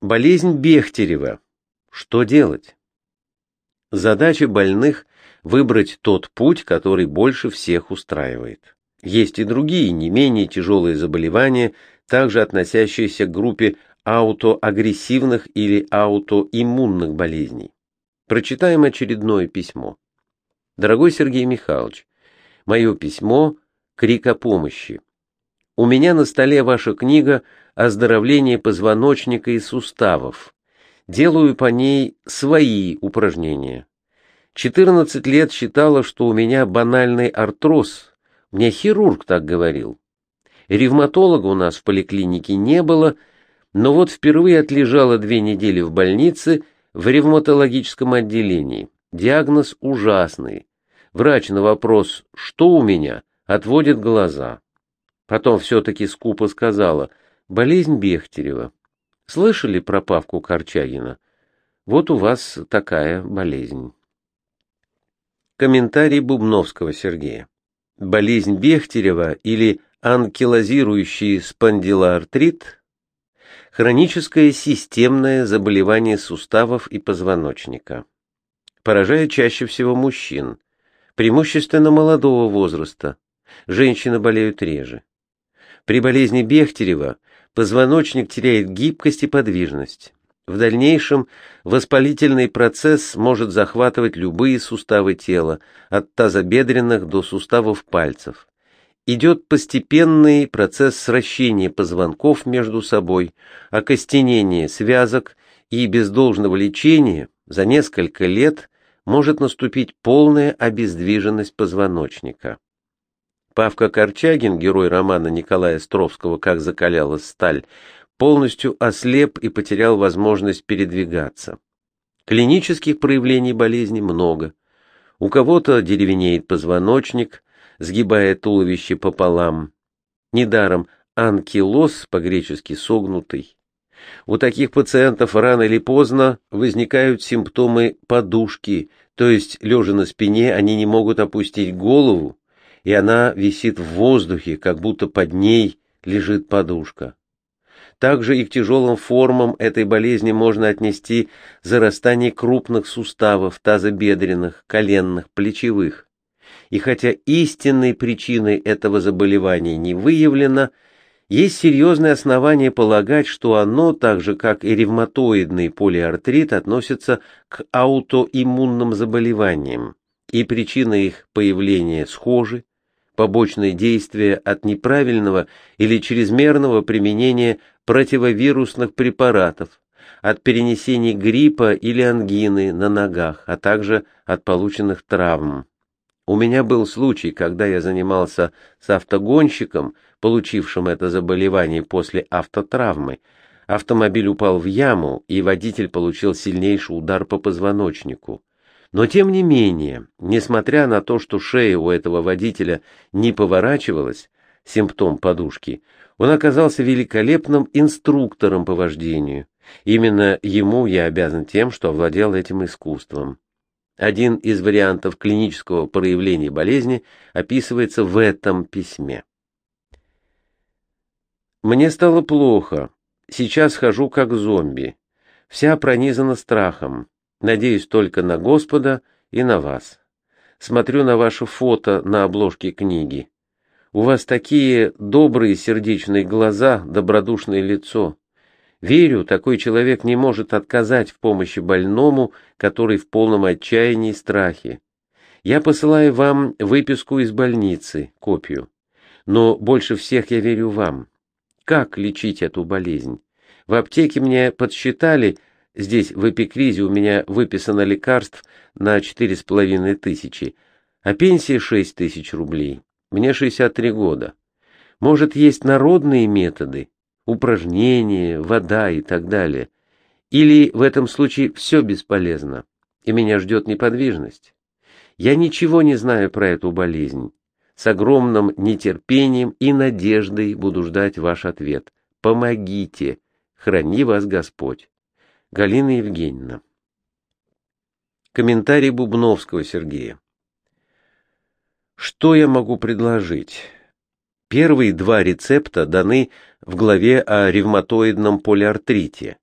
Болезнь Бехтерева. Что делать? Задача больных – выбрать тот путь, который больше всех устраивает. Есть и другие, не менее тяжелые заболевания, также относящиеся к группе аутоагрессивных или аутоиммунных болезней. Прочитаем очередное письмо. Дорогой Сергей Михайлович, мое письмо – крик о помощи. У меня на столе ваша книга «Оздоровление позвоночника и суставов». Делаю по ней свои упражнения. 14 лет считала, что у меня банальный артроз. Мне хирург так говорил. Ревматолога у нас в поликлинике не было, но вот впервые отлежала две недели в больнице в ревматологическом отделении. Диагноз ужасный. Врач на вопрос «Что у меня?» отводит глаза. Потом все-таки скупо сказала «Болезнь Бехтерева». Слышали про Павку Корчагина? Вот у вас такая болезнь. Комментарий Бубновского Сергея. Болезнь Бехтерева или анкилозирующий спондилоартрит – хроническое системное заболевание суставов и позвоночника. Поражает чаще всего мужчин, преимущественно молодого возраста. Женщины болеют реже. При болезни Бехтерева позвоночник теряет гибкость и подвижность. В дальнейшем воспалительный процесс может захватывать любые суставы тела, от тазобедренных до суставов пальцев. Идет постепенный процесс сращения позвонков между собой, окостенение связок, и без должного лечения за несколько лет может наступить полная обездвиженность позвоночника. Павка Корчагин, герой романа Николая Стровского «Как закалялась сталь», полностью ослеп и потерял возможность передвигаться. Клинических проявлений болезни много. У кого-то деревенеет позвоночник, сгибая туловище пополам. Недаром анкилоз, по-гречески согнутый. У таких пациентов рано или поздно возникают симптомы подушки, то есть, лежа на спине, они не могут опустить голову, и она висит в воздухе, как будто под ней лежит подушка. Также и к тяжелым формам этой болезни можно отнести зарастание крупных суставов, тазобедренных, коленных, плечевых. И хотя истинной причиной этого заболевания не выявлено, есть серьезные основания полагать, что оно, так же как и ревматоидный полиартрит, относится к аутоиммунным заболеваниям, и причины их появления схожи, побочные действия от неправильного или чрезмерного применения противовирусных препаратов, от перенесения гриппа или ангины на ногах, а также от полученных травм. У меня был случай, когда я занимался с автогонщиком, получившим это заболевание после автотравмы. Автомобиль упал в яму, и водитель получил сильнейший удар по позвоночнику. Но тем не менее, несмотря на то, что шея у этого водителя не поворачивалась, симптом подушки, он оказался великолепным инструктором по вождению. Именно ему я обязан тем, что овладел этим искусством. Один из вариантов клинического проявления болезни описывается в этом письме. Мне стало плохо. Сейчас хожу как зомби. Вся пронизана страхом. Надеюсь только на Господа и на вас. Смотрю на ваше фото на обложке книги. У вас такие добрые сердечные глаза, добродушное лицо. Верю, такой человек не может отказать в помощи больному, который в полном отчаянии и страхе. Я посылаю вам выписку из больницы, копию. Но больше всех я верю вам. Как лечить эту болезнь? В аптеке мне подсчитали, Здесь в эпикризе у меня выписано лекарств на четыре с половиной тысячи, а пенсия шесть тысяч рублей. Мне 63 года. Может, есть народные методы, упражнения, вода и так далее. Или в этом случае все бесполезно, и меня ждет неподвижность. Я ничего не знаю про эту болезнь. С огромным нетерпением и надеждой буду ждать ваш ответ. Помогите. Храни вас Господь. Галина Евгеньевна. Комментарий Бубновского Сергея. Что я могу предложить? Первые два рецепта даны в главе о ревматоидном полиартрите.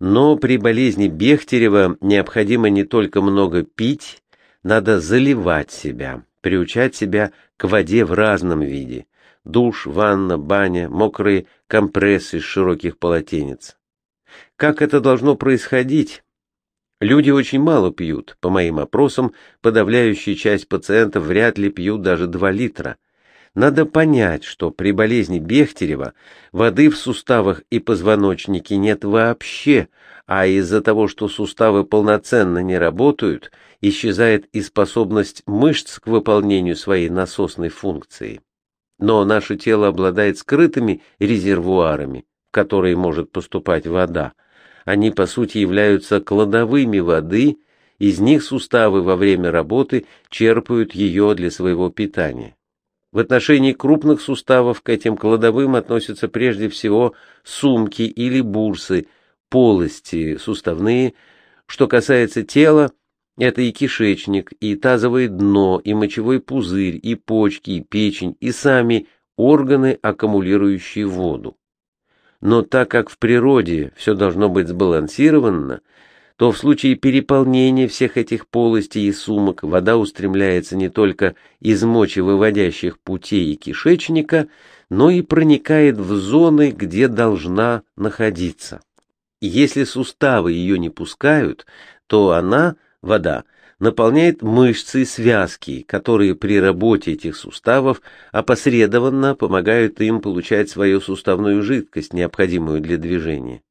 Но при болезни Бехтерева необходимо не только много пить, надо заливать себя, приучать себя к воде в разном виде. Душ, ванна, баня, мокрые компрессы из широких полотенец. Как это должно происходить? Люди очень мало пьют. По моим опросам, подавляющая часть пациентов вряд ли пьют даже 2 литра. Надо понять, что при болезни Бехтерева воды в суставах и позвоночнике нет вообще, а из-за того, что суставы полноценно не работают, исчезает и способность мышц к выполнению своей насосной функции. Но наше тело обладает скрытыми резервуарами, которые может поступать вода. Они, по сути, являются кладовыми воды, из них суставы во время работы черпают ее для своего питания. В отношении крупных суставов к этим кладовым относятся прежде всего сумки или бурсы, полости суставные. Что касается тела, это и кишечник, и тазовое дно, и мочевой пузырь, и почки, и печень, и сами органы, аккумулирующие воду. Но так как в природе все должно быть сбалансировано, то в случае переполнения всех этих полостей и сумок вода устремляется не только из мочевыводящих путей и кишечника, но и проникает в зоны, где должна находиться. Если суставы ее не пускают, то она, вода, наполняет мышцы и связки, которые при работе этих суставов опосредованно помогают им получать свою суставную жидкость, необходимую для движения.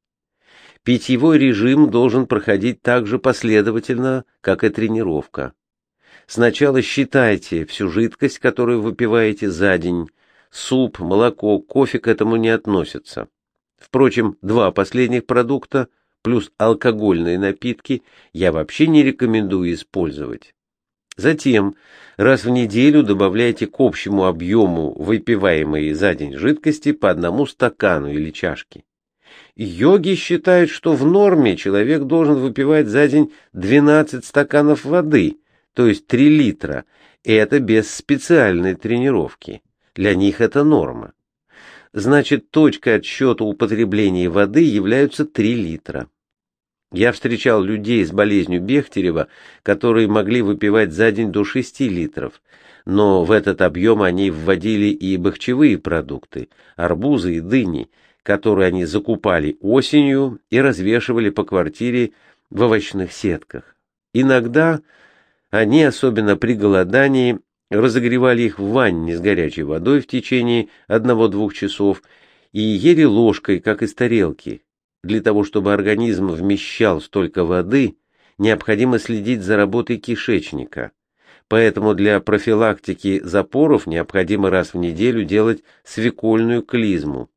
Питьевой режим должен проходить так же последовательно, как и тренировка. Сначала считайте всю жидкость, которую выпиваете за день. Суп, молоко, кофе к этому не относятся. Впрочем, два последних продукта плюс алкогольные напитки я вообще не рекомендую использовать. Затем раз в неделю добавляйте к общему объему выпиваемой за день жидкости по одному стакану или чашке. Йоги считают, что в норме человек должен выпивать за день 12 стаканов воды, то есть 3 литра, и это без специальной тренировки. Для них это норма. Значит, точкой отсчета употребления воды являются 3 литра. Я встречал людей с болезнью Бехтерева, которые могли выпивать за день до 6 литров, но в этот объем они вводили и бахчевые продукты, арбузы и дыни – которые они закупали осенью и развешивали по квартире в овощных сетках. Иногда они, особенно при голодании, разогревали их в ванне с горячей водой в течение одного-двух часов и ели ложкой, как из тарелки. Для того, чтобы организм вмещал столько воды, необходимо следить за работой кишечника. Поэтому для профилактики запоров необходимо раз в неделю делать свекольную клизму.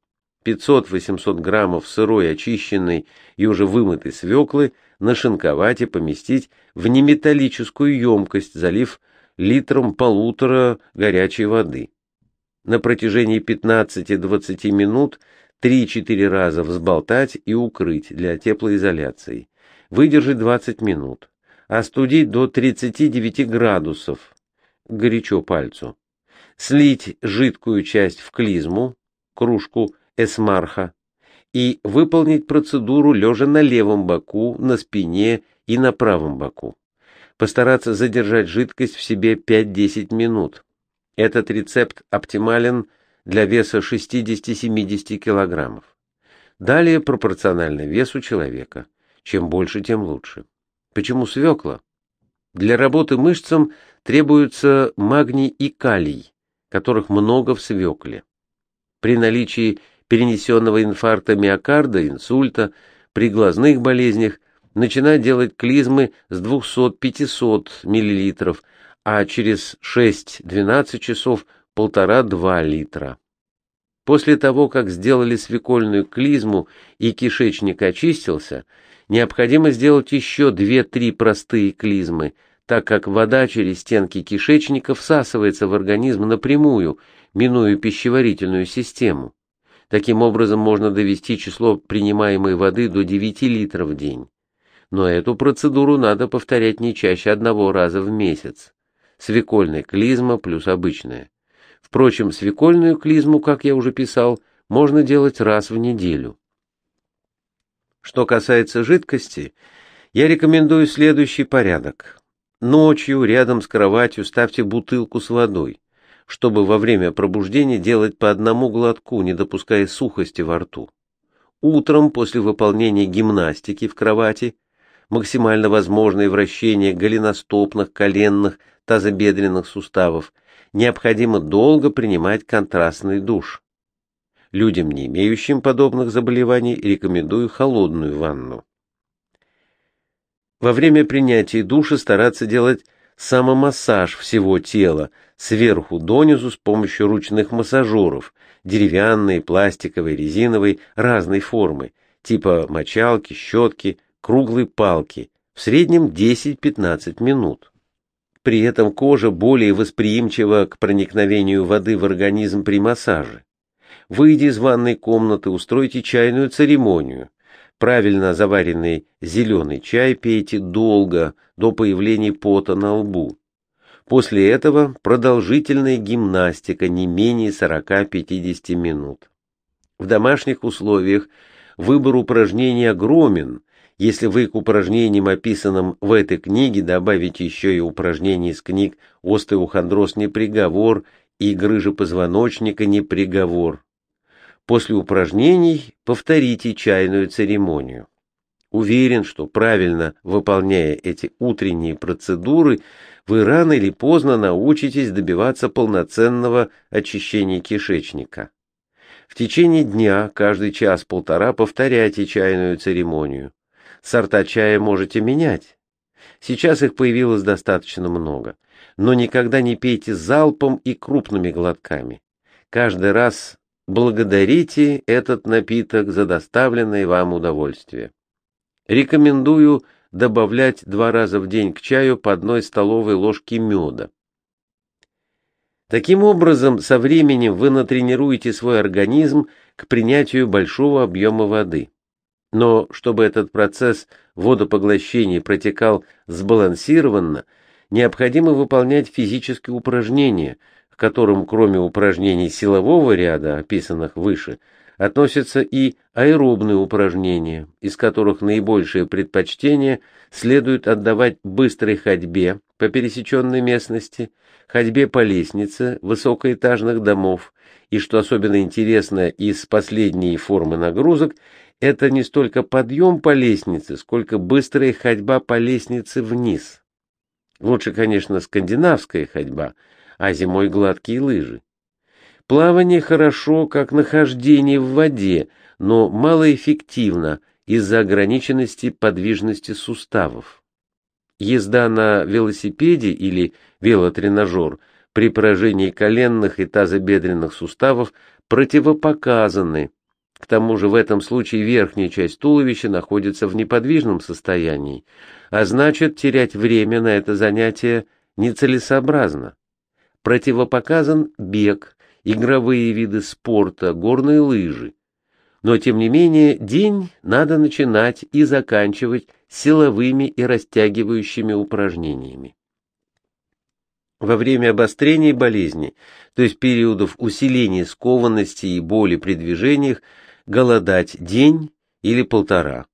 500-800 граммов сырой, очищенной и уже вымытой свеклы нашинковать и поместить в неметаллическую емкость, залив литром полутора горячей воды. На протяжении 15-20 минут 3-4 раза взболтать и укрыть для теплоизоляции. Выдержать 20 минут. Остудить до 39 градусов. Горячо пальцу. Слить жидкую часть в клизму, кружку эсмарха и выполнить процедуру лежа на левом боку, на спине и на правом боку. Постараться задержать жидкость в себе 5-10 минут. Этот рецепт оптимален для веса 60-70 кг. Далее пропорционально весу человека. Чем больше, тем лучше. Почему свекла? Для работы мышцам требуются магний и калий, которых много в свекле. При наличии перенесенного инфаркта миокарда, инсульта, при глазных болезнях начинать делать клизмы с 200-500 мл, а через 6-12 часов 1,5-2 литра. После того, как сделали свекольную клизму и кишечник очистился, необходимо сделать еще 2-3 простые клизмы, так как вода через стенки кишечника всасывается в организм напрямую, минуя пищеварительную систему. Таким образом можно довести число принимаемой воды до 9 литров в день. Но эту процедуру надо повторять не чаще одного раза в месяц. Свекольная клизма плюс обычная. Впрочем, свекольную клизму, как я уже писал, можно делать раз в неделю. Что касается жидкости, я рекомендую следующий порядок. Ночью рядом с кроватью ставьте бутылку с водой, чтобы во время пробуждения делать по одному глотку, не допуская сухости во рту. Утром после выполнения гимнастики в кровати максимально возможное вращение голеностопных, коленных, тазобедренных суставов необходимо долго принимать контрастный душ. Людям, не имеющим подобных заболеваний, рекомендую холодную ванну. Во время принятия душа стараться делать самомассаж всего тела, сверху донизу с помощью ручных массажеров, деревянной, пластиковой, резиновой, разной формы, типа мочалки, щетки, круглой палки, в среднем 10-15 минут. При этом кожа более восприимчива к проникновению воды в организм при массаже. Выйдя из ванной комнаты, устройте чайную церемонию. Правильно заваренный зеленый чай пейте долго, до появления пота на лбу. После этого продолжительная гимнастика не менее 40-50 минут. В домашних условиях выбор упражнений огромен. Если вы к упражнениям, описанным в этой книге, добавите еще и упражнения из книг «Остеохондроз не приговор» и «Грыжа позвоночника не приговор», После упражнений повторите чайную церемонию. Уверен, что правильно выполняя эти утренние процедуры, вы рано или поздно научитесь добиваться полноценного очищения кишечника. В течение дня каждый час-полтора повторяйте чайную церемонию. Сорта чая можете менять. Сейчас их появилось достаточно много, но никогда не пейте залпом и крупными глотками. Каждый раз Благодарите этот напиток за доставленное вам удовольствие. Рекомендую добавлять два раза в день к чаю по одной столовой ложке меда. Таким образом, со временем вы натренируете свой организм к принятию большого объема воды. Но чтобы этот процесс водопоглощения протекал сбалансированно, необходимо выполнять физические упражнения – которым кроме упражнений силового ряда, описанных выше, относятся и аэробные упражнения, из которых наибольшее предпочтение следует отдавать быстрой ходьбе по пересеченной местности, ходьбе по лестнице высокоэтажных домов, и, что особенно интересно из последней формы нагрузок, это не столько подъем по лестнице, сколько быстрая ходьба по лестнице вниз. Лучше, конечно, скандинавская ходьба – а зимой гладкие лыжи. Плавание хорошо, как нахождение в воде, но малоэффективно из-за ограниченности подвижности суставов. Езда на велосипеде или велотренажер при поражении коленных и тазобедренных суставов противопоказаны. К тому же в этом случае верхняя часть туловища находится в неподвижном состоянии, а значит терять время на это занятие нецелесообразно противопоказан бег, игровые виды спорта, горные лыжи. Но, тем не менее, день надо начинать и заканчивать силовыми и растягивающими упражнениями. Во время обострения болезни, то есть периодов усиления скованности и боли при движениях, голодать день или полтора.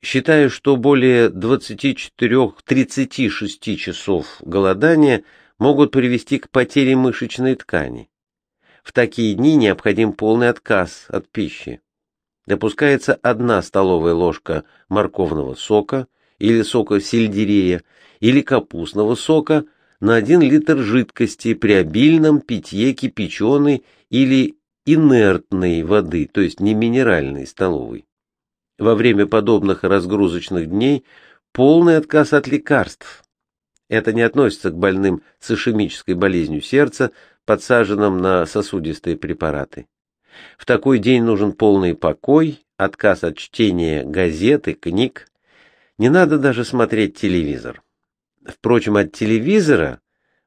Считаю, что более 24-36 часов голодания – могут привести к потере мышечной ткани. В такие дни необходим полный отказ от пищи. Допускается одна столовая ложка морковного сока или сока сельдерея или капустного сока на 1 литр жидкости при обильном питье кипяченой или инертной воды, то есть не минеральной столовой. Во время подобных разгрузочных дней полный отказ от лекарств, это не относится к больным с ишемической болезнью сердца, подсаженным на сосудистые препараты. В такой день нужен полный покой, отказ от чтения газет и книг. Не надо даже смотреть телевизор. Впрочем, от телевизора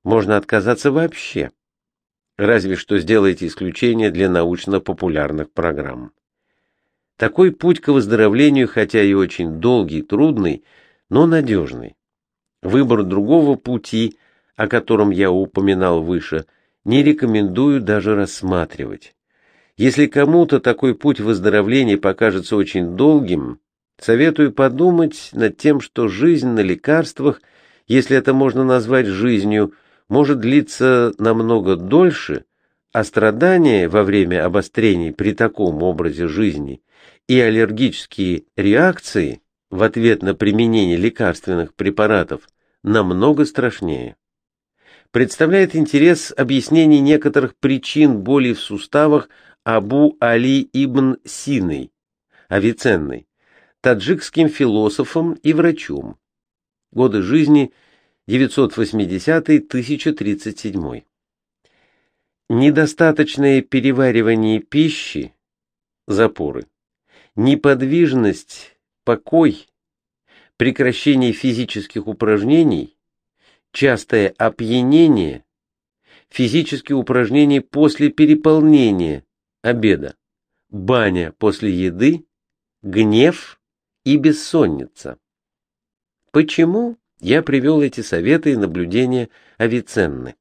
можно отказаться вообще. Разве что сделайте исключение для научно-популярных программ. Такой путь к выздоровлению, хотя и очень долгий трудный, но надежный. Выбор другого пути, о котором я упоминал выше, не рекомендую даже рассматривать. Если кому-то такой путь выздоровления покажется очень долгим, Советую подумать над тем, что жизнь на лекарствах, если это можно назвать жизнью, может длиться намного дольше, а страдания во время обострений при таком образе жизни и аллергические реакции в ответ на применение лекарственных препаратов намного страшнее. Представляет интерес объяснение некоторых причин боли в суставах Абу Али ибн Синой, Авиценной, таджикским философом и врачом. Годы жизни 980-1037. Недостаточное переваривание пищи, запоры, неподвижность, покой, прекращение физических упражнений, частое опьянение, физические упражнения после переполнения, обеда, баня после еды, гнев и бессонница. Почему я привел эти советы и наблюдения Авиценны?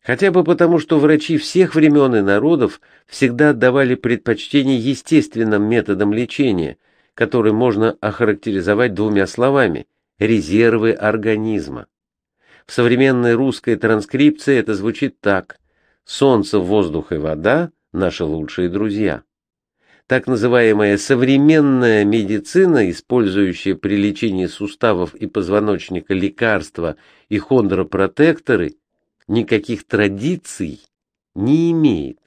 Хотя бы потому, что врачи всех времен и народов всегда отдавали предпочтение естественным методам лечения, которые можно охарактеризовать двумя словами – резервы организма. В современной русской транскрипции это звучит так – солнце, воздух и вода – наши лучшие друзья. Так называемая современная медицина, использующая при лечении суставов и позвоночника лекарства и хондропротекторы – никаких традиций не имеет.